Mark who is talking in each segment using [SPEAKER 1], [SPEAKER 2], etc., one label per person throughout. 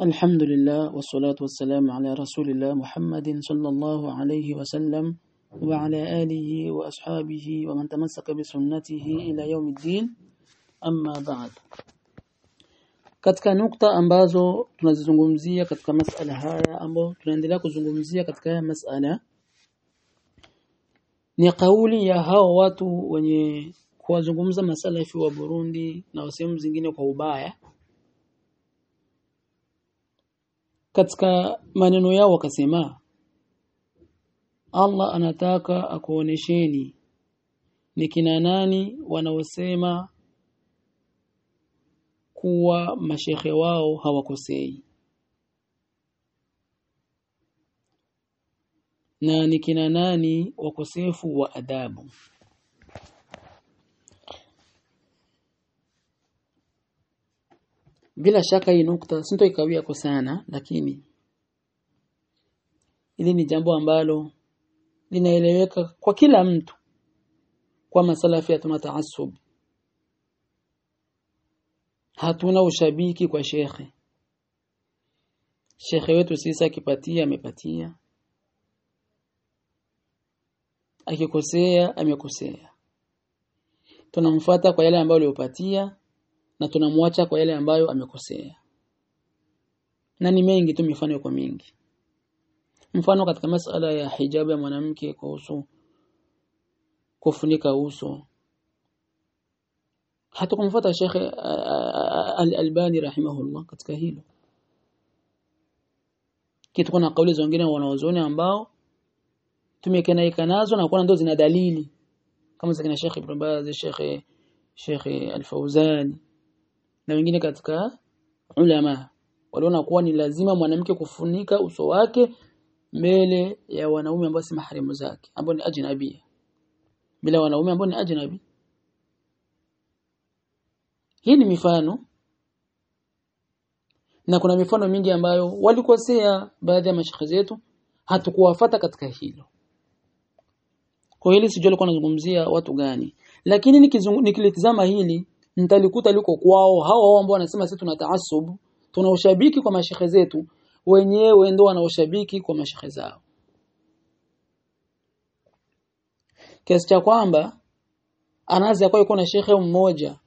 [SPEAKER 1] الحمد لله والصلاة والسلام على رسول الله محمد صلى الله عليه وسلم وعلى آله وأصحابه ومن تمسك بسنته إلى يوم الدين أما بعد katika nukta ambazo tunazizungumzia katika masala haya ambao tunaendelea kuzungumzia katika haya masala ni kauli ya hao watu wenye kuwazungumza masalafi wa Burundi na sehemu zingine kwa ubaya Katika maneno yao wakasema Allah anataka akuonesheni ni kina nani wanaosema kuwa mashehe wao hawakosei. Na ni kina nani wakosefu wa adabu bila shaka hii nukta sintoikawia kwa sana lakini ili ni jambo ambalo linaeleweka kwa kila mtu kwa masalafi hatuna taasub hatuna ushabiki kwa shekhe. Shekhe wetu sisi akipatia amepatia. Akikosea amekosea. Tunamfuata kwa yale ambayo aliyopatia na tunamwacha kwa yale ambayo amekosea. Na ni mengi tu mifano kwa mingi. Mfano katika masala ya hijabu ya mwanamke kuhusu kufunika uso. Hata kumfuata Sheikh Al-Albani rahimahullah katika hilo. Kitu kuna kauli zingine wanaozoni ambao tumekenaika nazo na kuna ndo zina dalili. Kama zikina Sheikh Ibn Baz Sheikh Sheikh Al-Fauzani na wengine katika ulama waliona kuwa ni lazima mwanamke kufunika uso wake mbele ya wanaume ambao si maharimu zake ambao ni ajnabi. Bila wanaume ambao ni ajnabi. Hii ni mifano. Na kuna mifano mingi ambayo walikosea baadhi ya mashaikh zetu. Hatukuwafata katika hilo. Kwa hili sijui alikuwa anazungumzia watu gani. Lakini nikilitizama hili nitalikuta liko kwao. Hao hao ambao wanasema sisi tuna taasub tuna ushabiki kwa mashehe zetu wenyewe ndio wana ushabiki kwa mashehe zao. Kiasi cha kwamba anaanza kwa yuko na shekhe mmoja.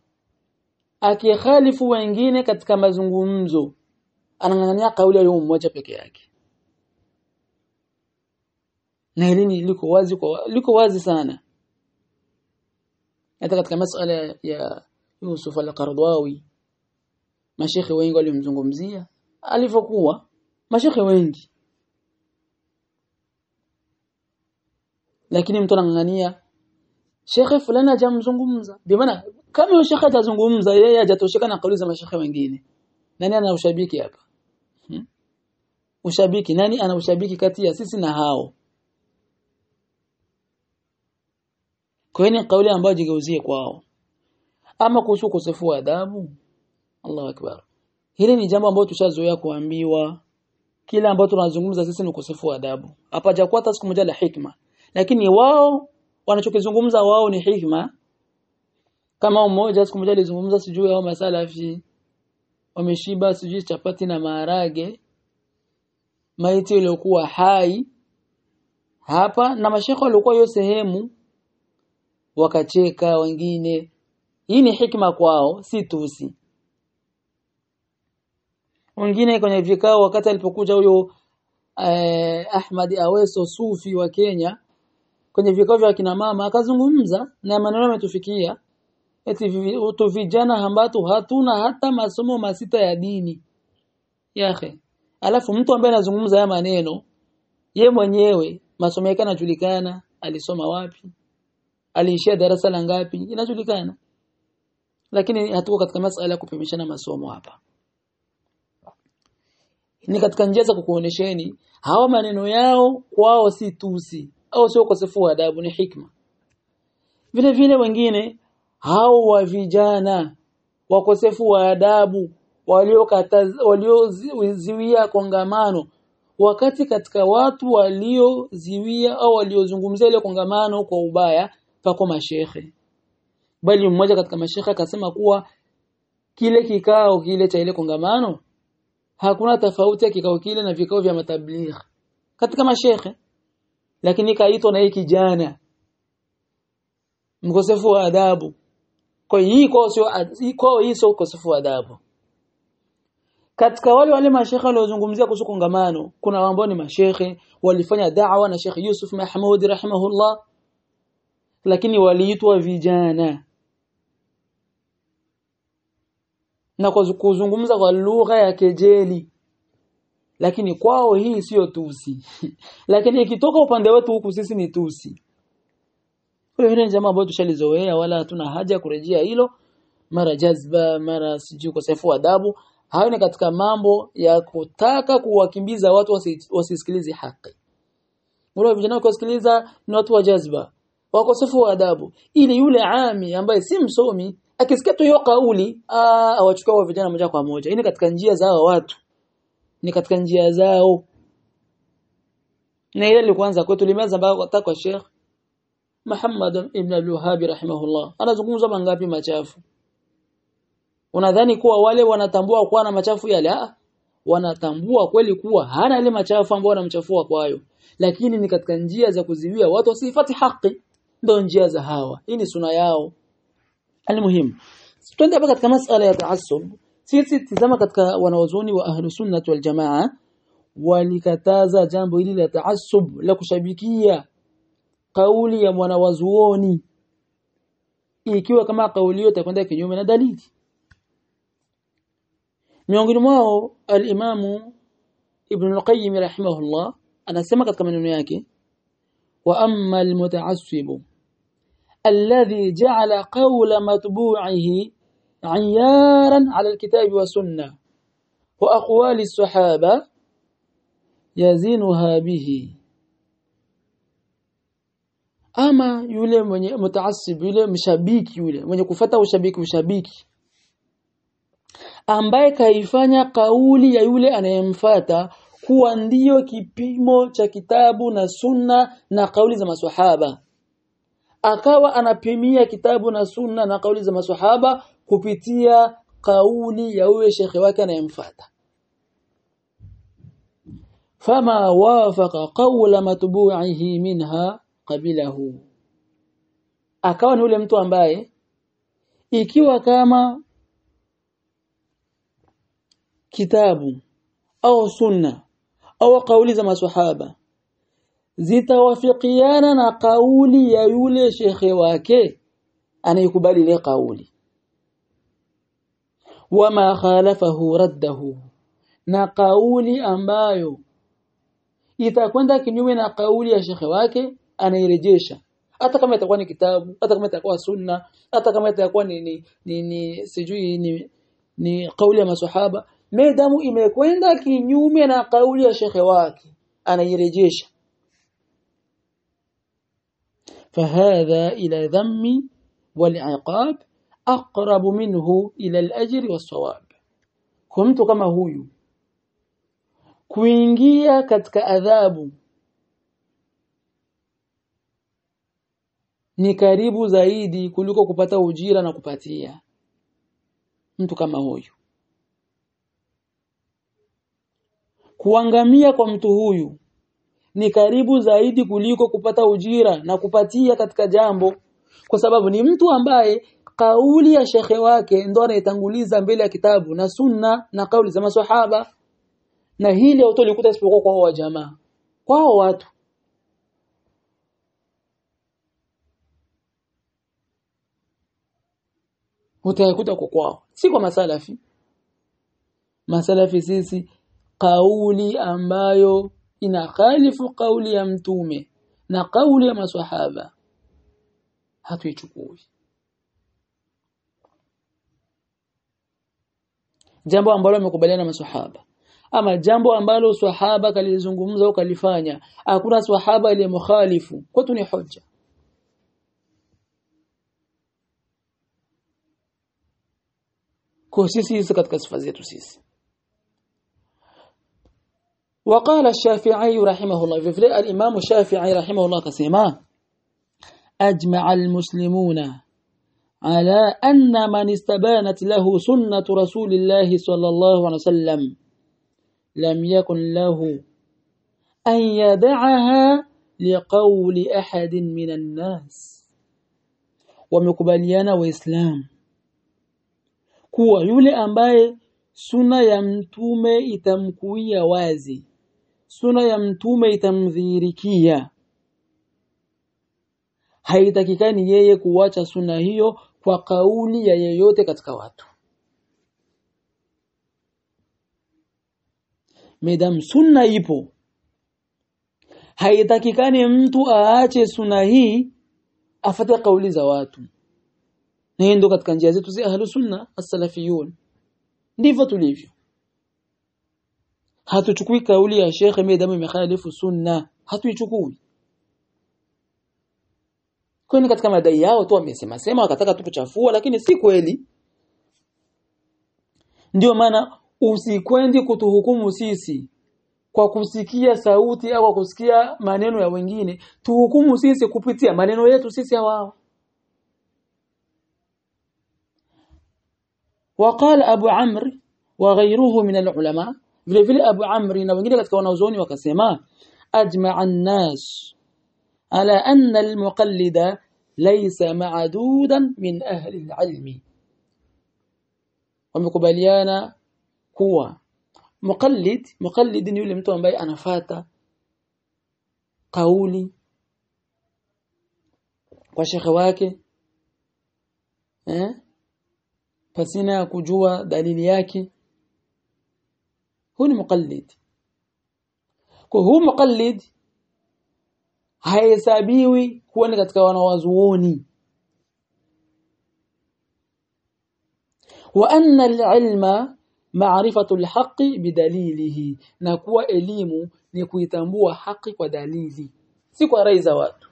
[SPEAKER 1] Akikhalifu wengine katika mazungumzo anang'ang'ania kauli ya mmoja peke yake. Na hili liko wazi kwa liko wazi sana. Hata katika masuala ya Yusuf al-Qardawi mashekhe wengi walimzungumzia. Alivyokuwa mashekhe wengi. Lakini mtu anang'ania shekhe fulani hajamzungumza. Bi maana kama yule shekhe atazungumza yeye hajatosheka na kauli za mashekhe wengine. Nani ana ushabiki hapa? Hmm? ushabiki nani ana ushabiki kati ya sisi na hao? Kwa hiyo kauli ambayo jigeuzie kwao ama kuhusu ukosefu wa adabu? Allahu akbar. Hili ni jambo ambalo tushazoea kuambiwa. Kila ambacho tunazungumza sisi ni ukosefu wa adabu. Hapajakuwa hata siku moja la hikma. Lakini wao wanachokizungumza wao ni hikma. Kama mmoja siku moja alizungumza sijui hao masalafi wameshiba sijui chapati na maharage maiti iliyokuwa hai hapa na mashekho walikuwa hiyo sehemu wakacheka wengine hii ni hikma kwao si tusi. Wengine kwenye vikao wakati alipokuja huyo eh, Ahmad Aweso Sufi wa Kenya kwenye vikao vya kina mama akazungumza na maneno yametufikia eti tu vijana ambao hatuna hata masomo masita ya dini. Yahe alafu mtu ambaye anazungumza haya maneno ye mwenyewe masomo yake yanajulikana alisoma wapi aliishia darasa la ngapi inajulikana lakini hatuko katika masala ya kupimishana masomo hapa. Ni katika njia za kukuonesheni hawa maneno yao kwao si tusi au sio ukosefu wa adabu ni hikma. Vile vile wengine hao wa vijana wakosefu wa adabu walioziwia kongamano wakati katika watu walioziwia au waliozungumzia ile kongamano kwa ubaya pako mashehe bali mmoja katika mashekha akasema kuwa kile kikao kile cha ile kongamano hakuna tofauti ya kikao kile na vikao vya matabligh katika mashekhe lakini kaitwa na hii kijana mkosefu wa adabu. Kwa hii kwa sio kwa hii sio ukosefu wa adabu. Katika wale wale mashekhe waliozungumzia kuhusu kongamano kuna ambao ni mashekhe walifanya da'wa na Sheikh Yusuf Mahmud rahimahullah lakini waliitwa vijana na kwa kuzungumza kwa lugha ya kejeli. Lakini kwao hii sio tusi. Lakini ikitoka upande wetu huku sisi ni tusi. Hiyo ni jamaa ambao tushalizoea wala hatuna haja ya kurejea hilo. Mara jazba mara sijui ukosefu adabu. Hayo ni katika mambo ya kutaka kuwakimbiza watu wasisikilize haki. Wale vijana kusikiliza ni watu wa jazba. Wakosefu wa adabu. Ili yule ami ambaye si msomi akisikia tu hiyo kauli awachukua wa vijana moja kwa moja. Ini katika njia zao watu. Ni katika njia zao. Na ile ilikuanza kwetu limeanza mpaka kwa Sheikh Muhammad ibn al-Wahhab rahimahullah. Anazungumza mangapi machafu? Unadhani kuwa wale wanatambua kuwa na machafu yale? Ah wanatambua kweli kuwa hana ile machafu ambayo wanamchafua kwayo. Lakini ni katika njia za kuziwia watu wasifati haki. Ndio njia za hawa. Hii ni suna yao almuhimu twende hapa katika masala ya taassub sisi tizama katika wanaozoni wa ahlu sunnah wal jamaa walikataza jambo hili la taassub la kushabikia kauli ya mwanawazuoni. Ikiwa kama kauli hiyo itakwenda kinyume na dalili. Miongoni mwao al-Imamu Ibn al-Qayyim rahimahullah anasema katika maneno yake wa amma al-muta'assib qawla matbu'ihi 'ayyaran 'ala al-kitab wa sunnah wa aqwali as-sahaba yazinuha bihi ama yule mwenye mutaassib yule mshabiki yule mwenye kufata ushabiki ushabiki ambaye kaifanya kauli ya yule anayemfata kuwa ndiyo kipimo cha kitabu na sunna na kauli za maswahaba akawa anapimia kitabu na sunna na kauli za maswahaba kupitia kauli ya yule shekhe wake anayemfuata. Fama wafaqa qawla matbu'ihi minha qabilahu. Akawa ni yule mtu ambaye ikiwa kama kitabu au sunna au kauli za maswahaba zitawafikiana na kauli ya yule shekhe wake anayekubali ile kauli. Wama khalafahu raddahu na kauli ambayo itakwenda kinyume na kauli ya shekhe wake anairejesha. Hata kama itakuwa ni kitabu hata kama itakuwa sunna hata kama itakuwa ni, ni, ni, ni sijui ni, ni kauli ya maswahaba medamu imekwenda kinyume na kauli ya shekhe wake anairejesha فهذا إلى ذم والعقاب أقرب منه إلى الأجر والصواب كنت كما huyu kuingia katika adhabu ni karibu zaidi kuliko kupata ujira na kupatia mtu kama huyu kuangamia kwa mtu huyu ni karibu zaidi kuliko kupata ujira na kupatia katika jambo. Kwa sababu ni mtu ambaye kauli ya shekhe wake ndo anaitanguliza mbele ya kitabu na sunna na kauli za maswahaba. Na hili utolikuta isipokuwa kwa wa jamaa. Kwao watu. Utakuta kwa kwao. Si kwa masalafi. Masalafi sisi kauli ambayo inakhalifu kauli ya mtume na kauli ya maswahaba. Hatuichukui. Jambo ambalo amekubaliana na maswahaba. Ama jambo ambalo swahaba kalizungumza au kalifanya hakuna swahaba aliyemukhalifu kwetu ni hoja. Kwa sisi katika sifa zetu sisi وقال الشافعي رحمه الله. في الإمام الشافعي رحمه الله كسيما أجمع المسلمون على أن من استبانت له سنة رسول الله صلى الله عليه وسلم lam yakun lahu an yad'aha liqawli ahadin minan nas wamekubaliana kuwa yule ambaye suna ya mtume itamkuia wazi suna ya mtume itamdhihirikia haitakikani yeye kuwacha suna hiyo kwa kauli ya yeyote katika watu. Medam sunna ipo. Haitakikani mtu aache suna hii afate kauli za watu. Na ndio katika njia zetu za ahlu sunna as-salafiyun. Ndivyo tulivyo hatuchukui kauli ya shekhe medamu imekhalifu sunna hatuichukui kwani katika madai yao tu wamesema sema wakataka tu kuchafua lakini si kweli ndio maana usikwendi kutuhukumu sisi kwa kusikia sauti au kwa kusikia maneno ya wengine tuhukumu sisi kupitia maneno yetu sisi hawao وقال أبو عمرو وغيره من العلماء vile vile Abu Amri na wengine katika wanazuoni wakasema ajma'a an-nas ala anna al-muqallida laysa ma'dudan min ahli al-ilmi wamekubaliana kuwa muqallid muqallid ni yule mtu ambaye anafata kauli kwa shekhe wake eh pasina kujua dalili yake ni muqallid kwa muqallid hahesabiwi kuwa ni katika wanawazuoni wa anna al-ilma ma'rifatu al-haqqi bidalilihi na kuwa elimu ni kuitambua haki kwa dalili si kwa rai za watu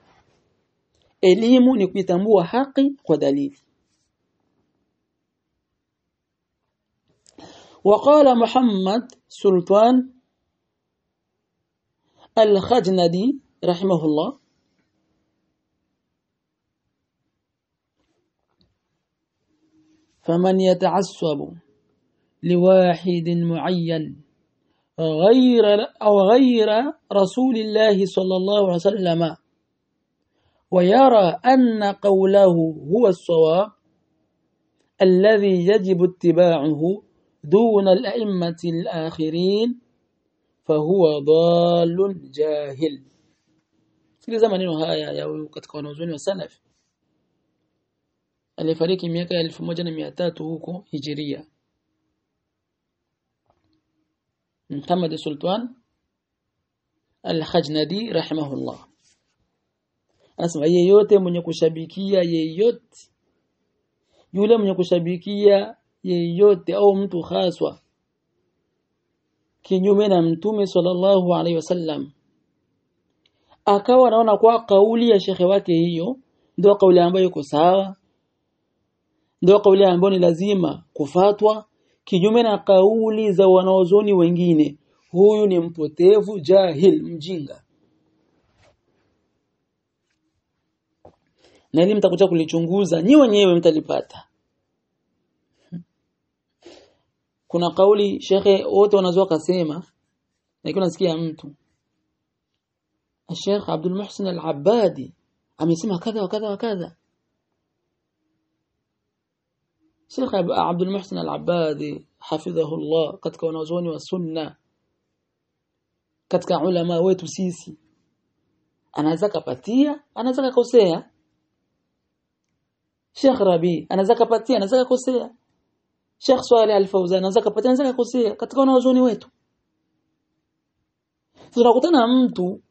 [SPEAKER 1] elimu ni kuitambua haki kwa dalili وقال محمد سلطان الخجندي رحمه الله. فمن يتعصب لواحد معين غير أو غير رسول الله صلى الله عليه وسلم ويرى أن قوله هو الصواب الذي يجب اتباعه دون الأئمة الآخرين فهو ضال جاهل. سكري زمن إنه هايا يا وقت كونه زوني وسلف. اللي فريق ميكا ألف مجن ميتات هوكو هجرية. محمد السلطان الخجندي رحمه الله. أسمع ييوتي من يكو شبيكية ييوت يولي من يكو شبيكية yeyote au mtu haswa kinyume na mtume sallallahu alaihi wasallam. Akawa anaona kwa kauli ya shekhe wake hiyo ndio kauli ambayo iko sawa ndio kauli ambayo ni lazima kufatwa kinyume na kauli za wanaozoni wengine. Huyu ni mpotevu jahil mjinga. Na ili mtakuja kulichunguza nyi wenyewe mtalipata kuna kauli shekhe wote wanazoa kasema lakini nasikia mtu. Sheikh Abdul Muhsin Al-Abbadi amesema kadha wa kadha wa kadha. Sheikh Abdul Muhsin Al-Abbadi hafidhahullah katika wanazuoni wa sunna katika ulama wetu sisi anaweza kapatia anaweza kakosea Sheikh Rabi anaweza kapatia anaweza kakosea Sheikh Swaleh Al-Fawzan anaweza kapatia anaweza kakosea katika wanazuoni wetu. Tunakutana na mtu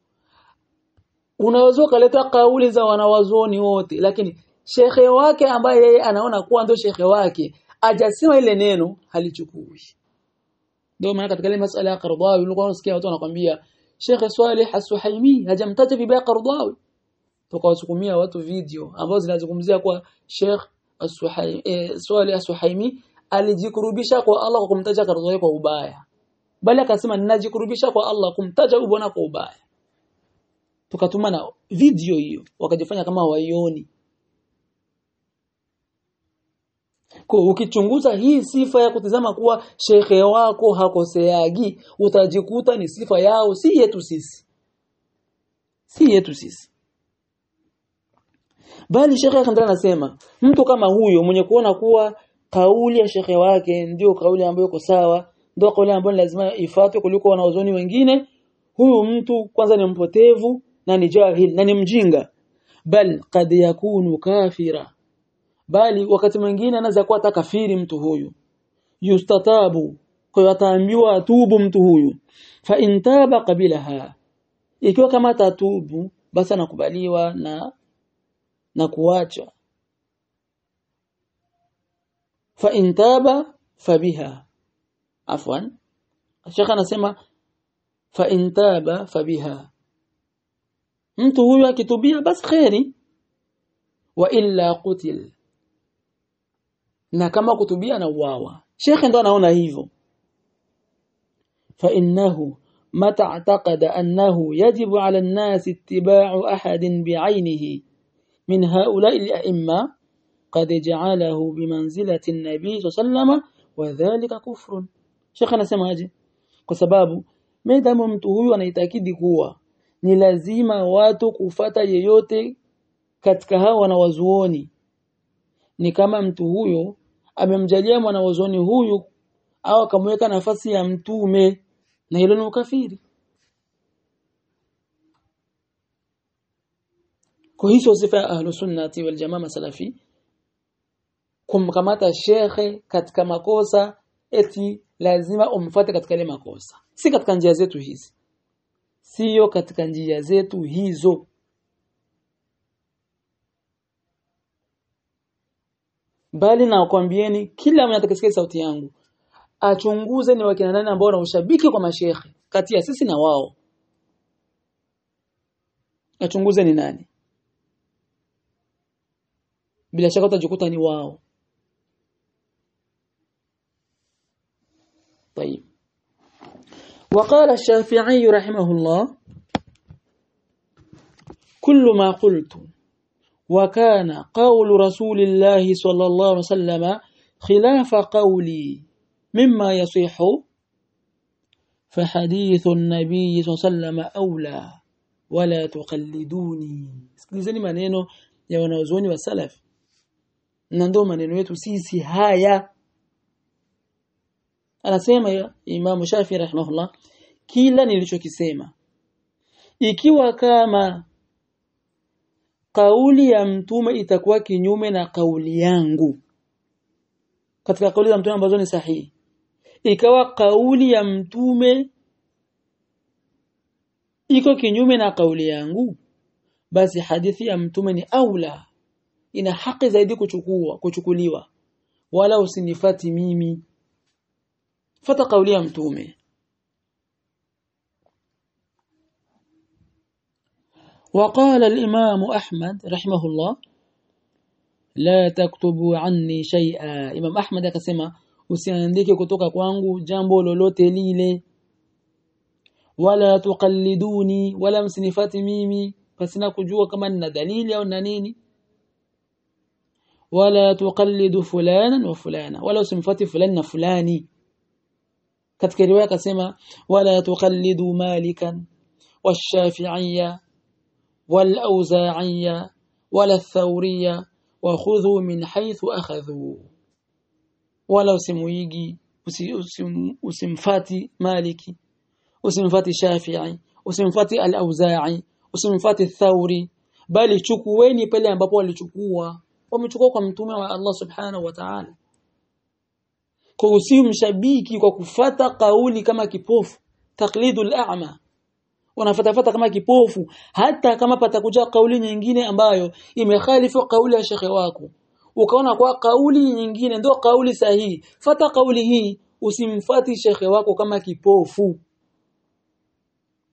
[SPEAKER 1] unaweza ukaleta kauli za wanawazuoni wote lakini shekhe wake ambaye yeye anaona kuwa ndio shekhe wake ajasema ile neno halichukui. Ndio maana katika ile masuala ya Qardawi ulikuwa unasikia watu wanakwambia Sheikh Swaleh As-Suhaimi hajamtaja vibaya Qardawi. Tukawasukumia watu video ambazo zinazungumzia kwa Sheikh As-Suhaimi eh, Swaleh As-Suhaimi alijikurubisha kwa Allah kwa kumtaja Qardawi kwa ubaya. Bali akasema ninajikurubisha kwa Allah kumtaja ubona kwa ubaya. Tukatuma na video hiyo wakajifanya kama waioni kwa ukichunguza hii sifa ya kutizama kuwa shekhe wako hakoseagi utajikuta ni sifa yao si yetu sisi. Si yetu sisi. Bali shekhe akaendelea anasema mtu kama huyo mwenye kuona kuwa kauli ya shekhe wake ndio kauli ambayo iko sawa ndio kauli ambayo lazima ifuatwe kuliko wanaozoni wengine. Huyu mtu kwanza ni mpotevu na ni jahil na ni mjinga. Bal kad yakunu kafira. Bali wakati mwingine anaweza kuwa takafiri kafiri mtu huyu. Yustatabu kwa ataambiwa atubu mtu huyu. Fa intaba qabilaha. Ikiwa kama tatubu basi anakubaliwa na na kuacha فإن تاب فبها. عفوا. الشيخ أنا سمع فإن تاب فبها. أنتو كتبية بس خيري. وإلا قتل. نكما كتبية نواوا الشيخ عندنا هنا هيفو. فإنه متى اعتقد أنه يجب على الناس اتباع أحد بعينه من هؤلاء الأئمة قد جعله بمنزلة النبي صلى الله عليه وسلم وذلك كفر شيخ anasema aje kwa sababu medamu mtu huyu anaitakidi kuwa ni lazima watu kufata yeyote katika hao wanawazuoni ni kama mtu huyo amemjalia mwanawazuoni huyu au akamweka nafasi ya mtume na hilo ni ukafiri kwa hiyo sifa ya ahlus sunnati wal jamaa masalafi kumkamata shekhe katika makosa eti lazima umfuate katika ile makosa. Si katika njia zetu hizi. Siyo katika njia zetu hizo. Bali nakwambieni kila mnatakisikia atakisikia sauti yangu achunguze ni wakina nani ambao wana ushabiki kwa mashekhe kati ya sisi na wao. Achunguze ni nani. Bila shaka utajikuta ni wao طيب. وقال الشافعي رحمه الله كل ما قلت وكان قول رسول الله صلى الله عليه وسلم خلاف قولي مما يصح فحديث النبي صلى الله عليه وسلم أولى. ولا تقلدوني. Sikilizeni maneno ya wanazuoni wa salaf. Na ndio maneno yetu anasema Imam Shafi rahimahullah kila nilichokisema ikiwa kama kauli ya mtume itakuwa kinyume na kauli yangu katika kauli za mtume ambazo ni sahihi ikawa kauli ya mtume iko kinyume na kauli yangu basi hadithi ya mtume ni aula ina haki zaidi kuchukua kuchukuliwa wala usinifati mimi fata kauli ya mtume وقال الإمام أحمد رحمه الله لا تكتبوا عني شيئا Imam Ahmad akasema usiandike kutoka kwangu jambo lolote lile wala tuqalliduni wala msinifati mimi pasina kujua kama nina dalili au na nini wala tuqallidu fulana wa fulana wala usimfati fulani na fulani Katika riwaya akasema wala tuqallidu malikan والشافعية والأوزاعية ولا الثورية وخذوا من حيث أخذوا ولا usimuigi usimfati maliki usimfati shafi'i usimfati al-auza'i usimfati thauri bali chukueni pale ambapo walichukua wamechukua kwa mtume wa Allah subhanahu wa ta'ala kwa usimshabiki kwa kufata kauli kama kipofu. Taklidul a'ma. Unafatafata kama kipofu. Hata kama patakuja kauli nyingine ambayo imekhalifu kauli ya shekhe wako. Ukaona kwa kauli nyingine ndio kauli sahihi. Fata kauli hii usimfati shekhe wako kama kipofu.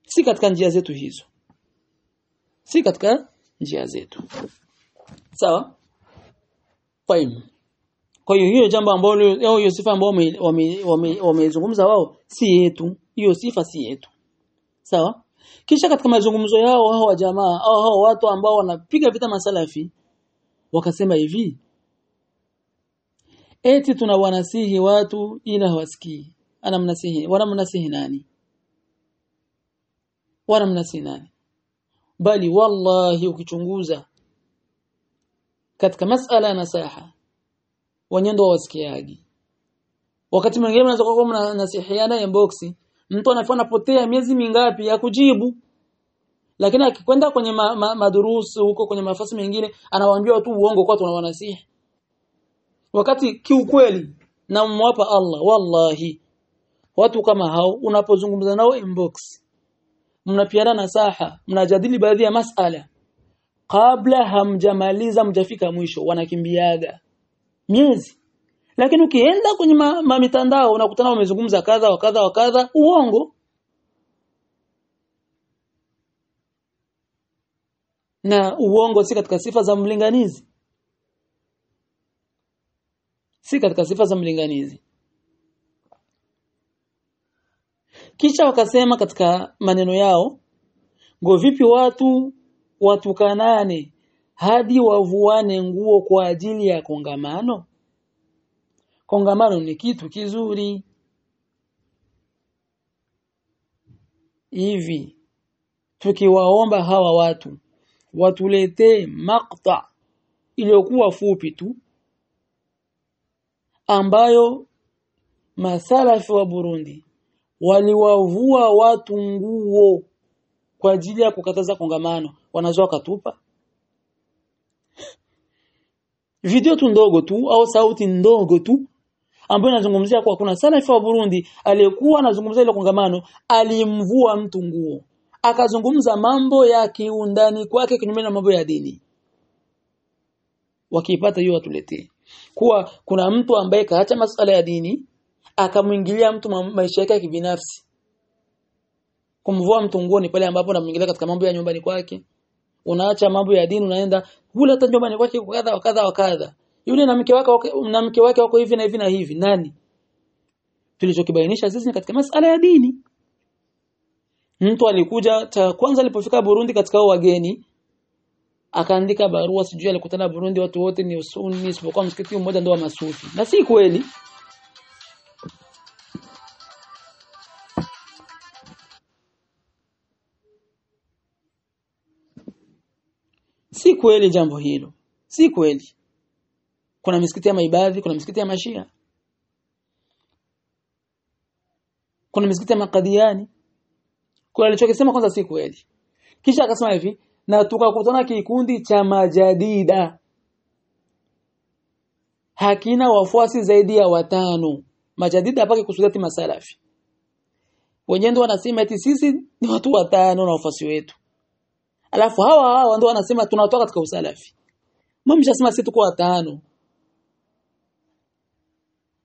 [SPEAKER 1] Si katika njia zetu hizo. Si katika njia zetu. Sawa? Fine. Kwa hiyo hiyo jambo ambalo au hiyo sifa ambayo wamezungumza wao si yetu, hiyo sifa si yetu. Sawa? Kisha katika mazungumzo yao hao jamaa au hao watu ambao wanapiga vita masalafi wakasema hivi eti tunawanasihi watu ila hawasikii ana mnasihi wana mnasihi nani wana mnasihi nani bali wallahi ukichunguza katika masala ya nasaha wanyendo wa wasikiaji wakati mwingine mnaweza kuwa mnasihiana inbox mtu anafanya potea miezi mingapi ya kujibu. Lakini akikwenda kwenye ma, ma, madurusu huko kwenye mafasi mengine anawaambia watu uongo kwa tunawanasihi wakati kiukweli na mwapa Allah wallahi. Watu kama hao unapozungumza nao inbox mnapiana nasaha mnajadili baadhi ya masala. Kabla hamjamaliza mjafika mwisho wanakimbiaga miezi. Lakini ukienda kwenye ma, mitandao unakutana wamezungumza kadha wa kadha wa kadha. Uongo. Na uongo si katika sifa za mlinganizi. Si katika sifa za mlinganizi. Kisha wakasema katika maneno yao ngo vipi watu watukanane hadi wavuane nguo kwa ajili ya kongamano? Kongamano ni kitu kizuri. Hivi tukiwaomba hawa watu watuletee makta iliyokuwa fupi tu ambayo masalafi wa Burundi waliwavua watu nguo kwa ajili ya kukataza kongamano. Wanazoa katupa video tu ndogo tu au sauti ndogo tu ambayo inazungumzia kwa kuna salafi wa Burundi aliyekuwa anazungumzia ile kongamano alimvua mtu nguo. Akazungumza mambo ya kiundani kwake kinyume na mambo ya dini. Wakipata hiyo watuletee. Kuwa kuna mtu ambaye kaacha masuala ya dini akamwingilia mtu ma maisha yake ya kibinafsi. Kumvua mtu nguo ni pale ambapo unamwingilia katika mambo ya nyumbani kwake unaacha mambo ya dini unaenda hula hata nyumbani kwake kadha wa kadha wa kadha. Yule na mke wake na mke wake wako hivi na hivi na hivi. Nani? Tulichokibainisha sisi katika masala ya dini. Mtu alikuja cha kwanza alipofika Burundi katika wageni akaandika barua sijui alikutana Burundi watu wote ni usuni isipokuwa msikiti mmoja ndio wa masufi. Na si kweli si kweli jambo hilo. Si kweli. Kuna misikiti ya maibadhi kuna misikiti ya mashia. Kuna misikiti ya makadiani kuna alichokisema kwanza si kweli. Kisha akasema hivi na tukakutana kikundi cha majadida. Hakina wafuasi zaidi ya watano. Majadida hapa kikusudia masalafi. Wenyewe ndio wanasema eti sisi ni watu watano na wafuasi wetu alafu hawa hawa ndio wanasema tunatoka katika usalafi. Mimi nimesema sisi tuko watano.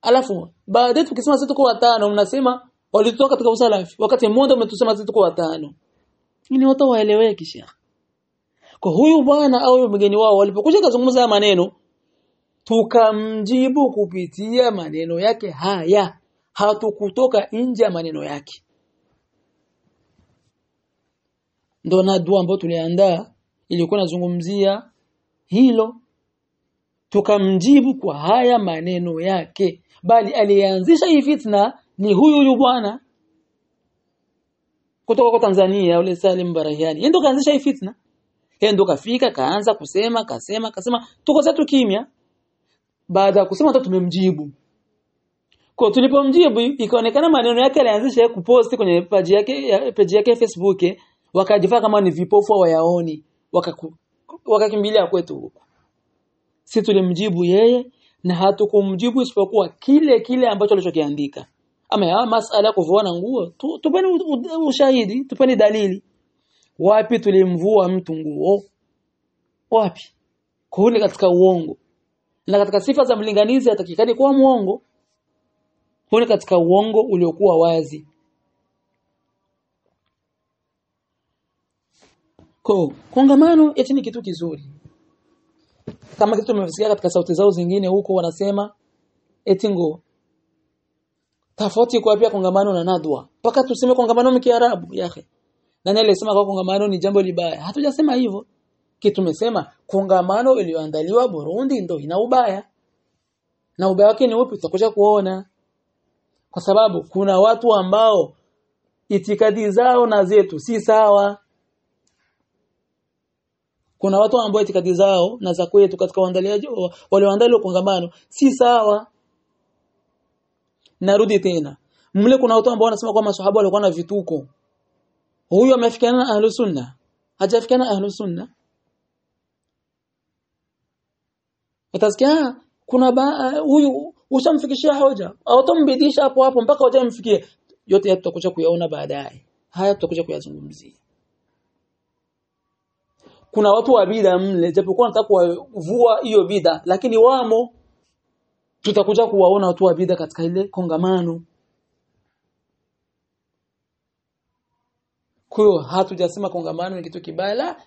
[SPEAKER 1] Alafu baadaye tukisema sisi tuko watano mnasema walitoka katika usalafi. Wakati mmoja umetusema sisi tuko watano ni watu waeleweke shekhi kwa huyu bwana au mgeni wao walipokuja kuzungumza maneno tukamjibu kupitia maneno yake haya. Hatukutoka nje ya maneno yake ndo na dua ambayo tuliandaa. Ilikuwa nazungumzia hilo. Tukamjibu kwa haya maneno yake. Bali alianzisha hii fitna ni huyu huyu bwana. Kutoka kwa Tanzania yule Salim Barahiani ndo kaanzisha hii fitna. Yeye ndo kafika kaanza kusema kasema kasema. Tuko zetu kimya. Baada ya kusema tu tumemjibu. Kwa tulipomjibu ikaonekana maneno yake alianzisha kuposti kwenye page yake page yake Facebook wakajifanya kama ni vipofu wayaoni wakakimbilia waka kwetu huko. Si tulimjibu yeye na hatukumjibu isipokuwa kile kile ambacho alichokiandika. Ama ya masala kuvuana nguo tu, tupeni ushahidi tupeni dalili. Wapi tulimvua mtu nguo? Wapi? Kule katika uongo. Na katika sifa za mlinganizi atakikani kuwa muongo huni katika uongo uliokuwa wazi ko kongamano eti ni kitu kizuri. Kama kitu tumesikia katika sauti zao zingine huko wanasema eti ngo tofauti kwa pia kongamano na nadwa. Paka tuseme kongamano ni kiarabu yake nani alisema kwa kongamano ni jambo libaya? Hatujasema hivyo. Kitu tumesema kongamano iliyoandaliwa Burundi ndo ina ubaya. Na ubaya wake ni upi? Tutakuja kuona. Kwa sababu kuna watu ambao itikadi zao na zetu si sawa kuna watu ambao itikadi zao na za kwetu katika uandaliaji walioandalia kongamano si sawa. Narudi tena. Mle kuna watu ambao wanasema kwamba maswahaba walikuwa na vituko. Huyu amefikiana na ahlus sunna? Hajafikiana ahlu sunna? Utasikia kuna ba, huyu ushamfikishia hoja. Autombidisha hapo hapo mpaka hujamfikie yote tutakuja kuyaona baadaye. Haya tutakuja kuyazungumzia kuna watu wa bid'a mle japokuwa nataka kuvua hiyo bid'a lakini wamo. Tutakuja kuwaona watu wa bid'a katika ile kongamano. Kwa hatujasema kongamano ni kitu kibaya la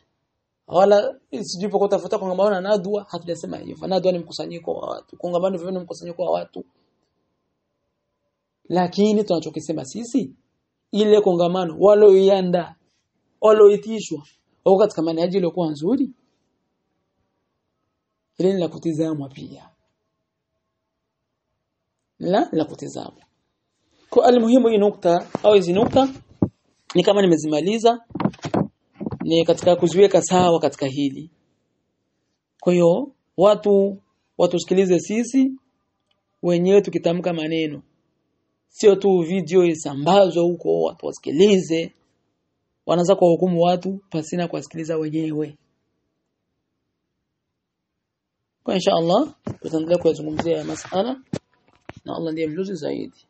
[SPEAKER 1] wala sijui kwa tafuta kongamano na nadwa hatujasema hivyo. Nadwa ni mkusanyiko wa watu. Kongamano vivyo ni mkusanyiko wa watu. Lakini tunachokisema sisi ile kongamano waloianda waloitishwa wako katika manhaji iliyokuwa nzuri? Ile ni la kutizamwa pia. La la kutizamwa. Kwa almuhimu hii nukta au hizi nukta ni kama nimezimaliza ni katika kuziweka sawa katika hili. Kwa hiyo watu watusikilize sisi wenyewe tukitamka maneno. Sio tu video isambazwe huko watu wasikilize wanaanza kuwahukumu watu pasina kuwasikiliza wenyewe. Kwa insha Allah tutaendelea kuyazungumzia ya masala na Allah ndiye mjuzi zaidi